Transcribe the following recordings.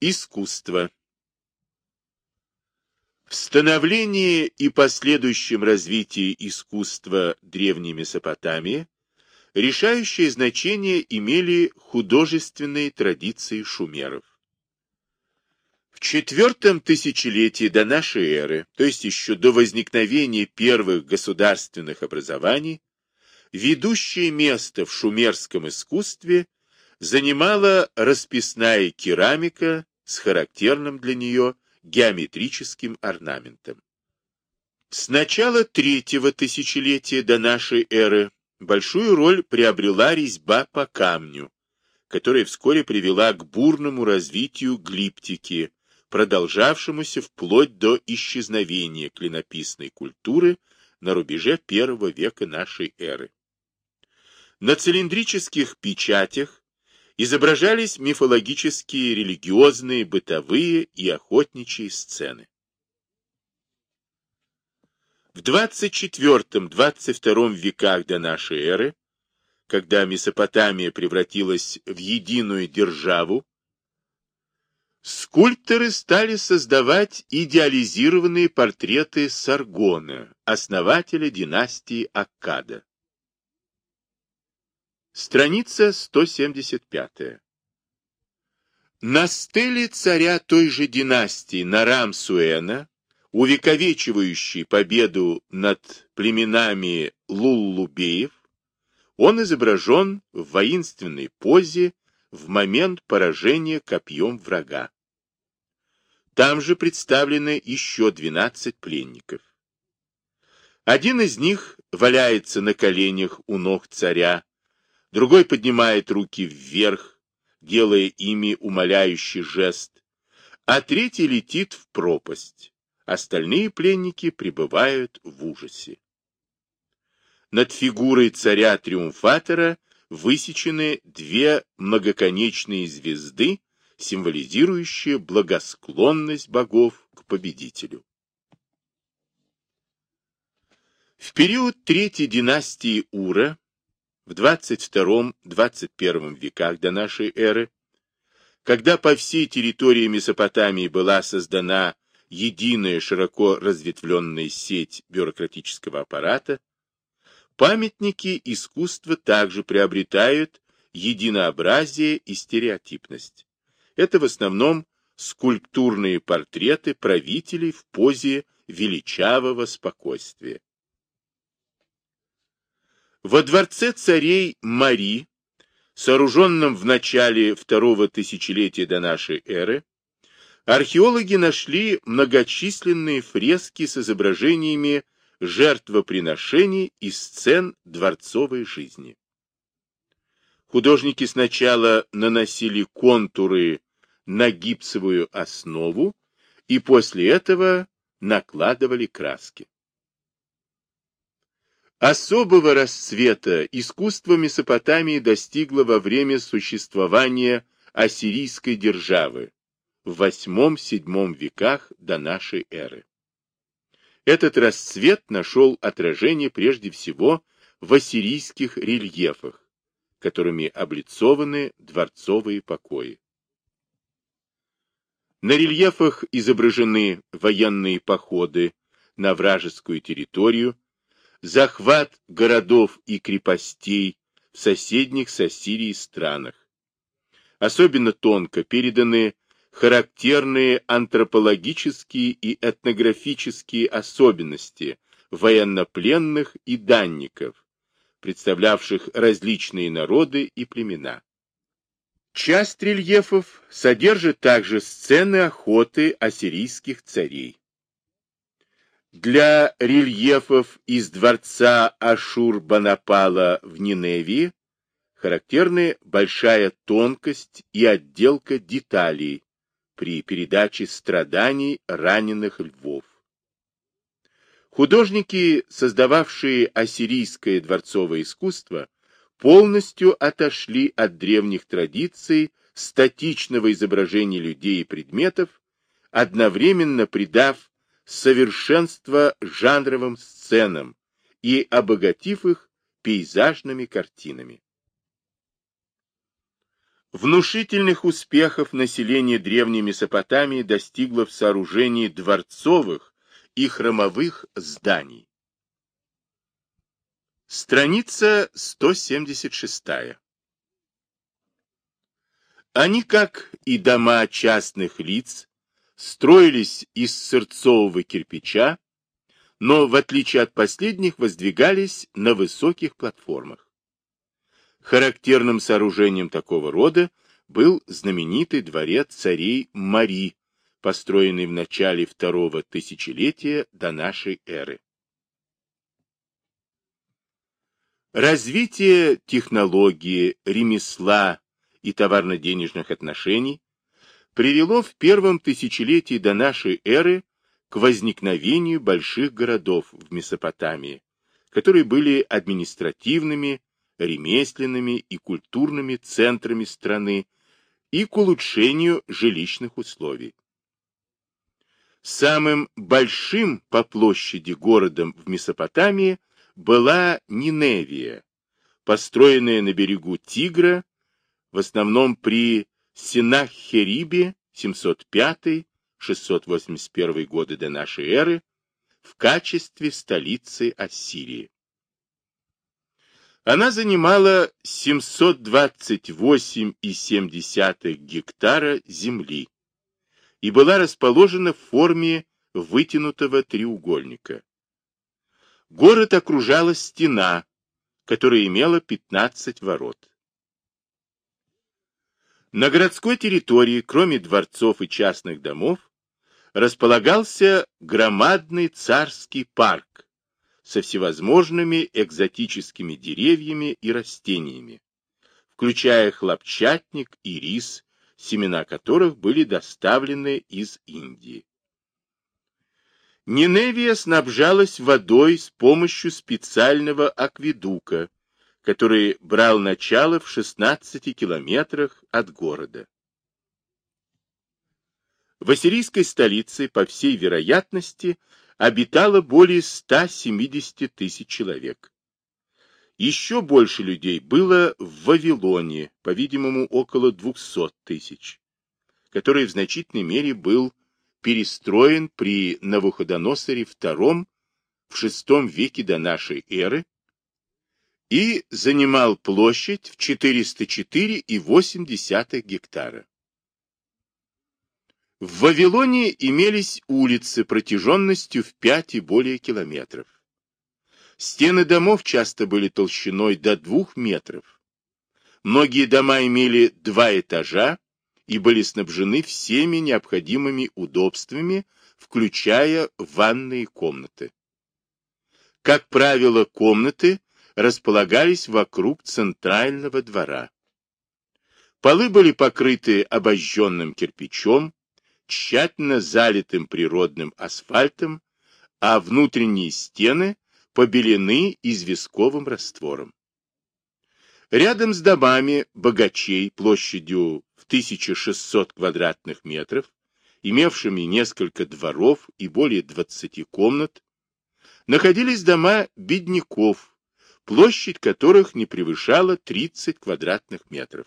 Искусство. В становлении и последующем развитии искусства Древней Месопотамии решающее значение имели художественные традиции шумеров. В четвертом тысячелетии до нашей эры, то есть еще до возникновения первых государственных образований, ведущее место в шумерском искусстве занимала расписная керамика с характерным для нее геометрическим орнаментом. С начала третьего тысячелетия до нашей эры большую роль приобрела резьба по камню, которая вскоре привела к бурному развитию глиптики, продолжавшемуся вплоть до исчезновения клинописной культуры на рубеже первого века нашей эры. На цилиндрических печатях изображались мифологические, религиозные, бытовые и охотничьи сцены. В 24-22 веках до нашей эры, когда Месопотамия превратилась в единую державу, скульпторы стали создавать идеализированные портреты Саргона, основателя династии Аккада. Страница 175. На стеле царя той же династии Нарам-Суэна, увековечивающей победу над племенами Луллубеев, он изображен в воинственной позе в момент поражения копьем врага. Там же представлены еще 12 пленников. Один из них валяется на коленях у ног царя, другой поднимает руки вверх, делая ими умоляющий жест, а третий летит в пропасть. Остальные пленники пребывают в ужасе. Над фигурой царя-триумфатора высечены две многоконечные звезды, символизирующие благосклонность богов к победителю. В период третьей династии Ура в 22-21 веках до нашей эры, когда по всей территории Месопотамии была создана единая широко разветвленная сеть бюрократического аппарата, памятники искусства также приобретают единообразие и стереотипность. Это в основном скульптурные портреты правителей в позе величавого спокойствия. Во дворце царей Мари, сооруженном в начале второго тысячелетия до нашей эры, археологи нашли многочисленные фрески с изображениями жертвоприношений и сцен дворцовой жизни. Художники сначала наносили контуры на гипсовую основу и после этого накладывали краски. Особого расцвета искусство Месопотамии достигло во время существования ассирийской державы в VIII-VII веках до нашей эры. Этот расцвет нашел отражение прежде всего в ассирийских рельефах, которыми облицованы дворцовые покои. На рельефах изображены военные походы на вражескую территорию, захват городов и крепостей в соседних с Ассирией странах. Особенно тонко переданы характерные антропологические и этнографические особенности военнопленных и данников, представлявших различные народы и племена. Часть рельефов содержит также сцены охоты ассирийских царей. Для рельефов из дворца Ашур-Банапала в Ниневии характерны большая тонкость и отделка деталей при передаче страданий раненых львов. Художники, создававшие ассирийское дворцовое искусство, полностью отошли от древних традиций статичного изображения людей и предметов, одновременно придав совершенство жанровым сценам и обогатив их пейзажными картинами. Внушительных успехов население древней Месопотамии достигло в сооружении дворцовых и храмовых зданий. Страница 176. Они, как и дома частных лиц, строились из сырцового кирпича, но, в отличие от последних, воздвигались на высоких платформах. Характерным сооружением такого рода был знаменитый дворец царей Мари, построенный в начале второго тысячелетия до нашей эры. Развитие технологии, ремесла и товарно-денежных отношений привело в первом тысячелетии до нашей эры к возникновению больших городов в Месопотамии, которые были административными, ремесленными и культурными центрами страны и к улучшению жилищных условий. Самым большим по площади городом в Месопотамии была Ниневия, построенная на берегу Тигра, в основном при Синаххерибе 705-681 годы до нашей эры, в качестве столицы Ассирии. Она занимала 728,7 гектара земли и была расположена в форме вытянутого треугольника. Город окружала стена, которая имела 15 ворот. На городской территории, кроме дворцов и частных домов, располагался громадный царский парк, со всевозможными экзотическими деревьями и растениями, включая хлопчатник и рис, семена которых были доставлены из Индии. Ниневия снабжалась водой с помощью специального акведука, который брал начало в 16 километрах от города. В ассирийской столице, по всей вероятности, обитало более 170 тысяч человек. Еще больше людей было в Вавилоне, по-видимому, около 200 тысяч, который в значительной мере был перестроен при Навуходоносоре II в VI веке до нашей эры и занимал площадь в 404,8 гектара. В Вавилоне имелись улицы протяженностью в пять и более километров. Стены домов часто были толщиной до двух метров. Многие дома имели два этажа и были снабжены всеми необходимыми удобствами, включая ванные комнаты. Как правило, комнаты располагались вокруг центрального двора. Полы были покрыты обожженным кирпичом, тщательно залитым природным асфальтом, а внутренние стены побелены известковым раствором. Рядом с домами богачей площадью в 1600 квадратных метров, имевшими несколько дворов и более 20 комнат, находились дома бедняков, площадь которых не превышала 30 квадратных метров.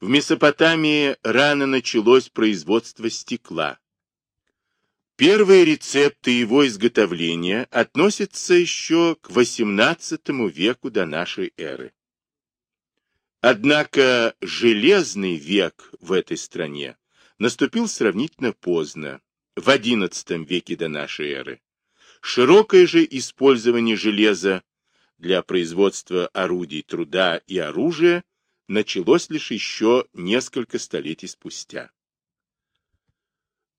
В Месопотамии рано началось производство стекла. Первые рецепты его изготовления относятся еще к XVIII веку до нашей эры. Однако железный век в этой стране наступил сравнительно поздно, в XI веке до нашей эры. Широкое же использование железа для производства орудий труда и оружия началось лишь еще несколько столетий спустя.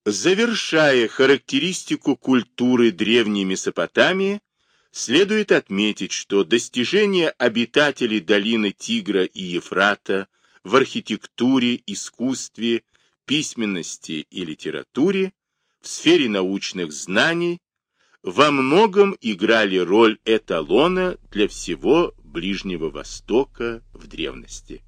Завершая характеристику культуры древней Месопотамии, следует отметить, что достижения обитателей долины Тигра и Ефрата в архитектуре, искусстве, письменности и литературе, в сфере научных знаний, во многом играли роль эталона для всего Ближнего Востока в древности.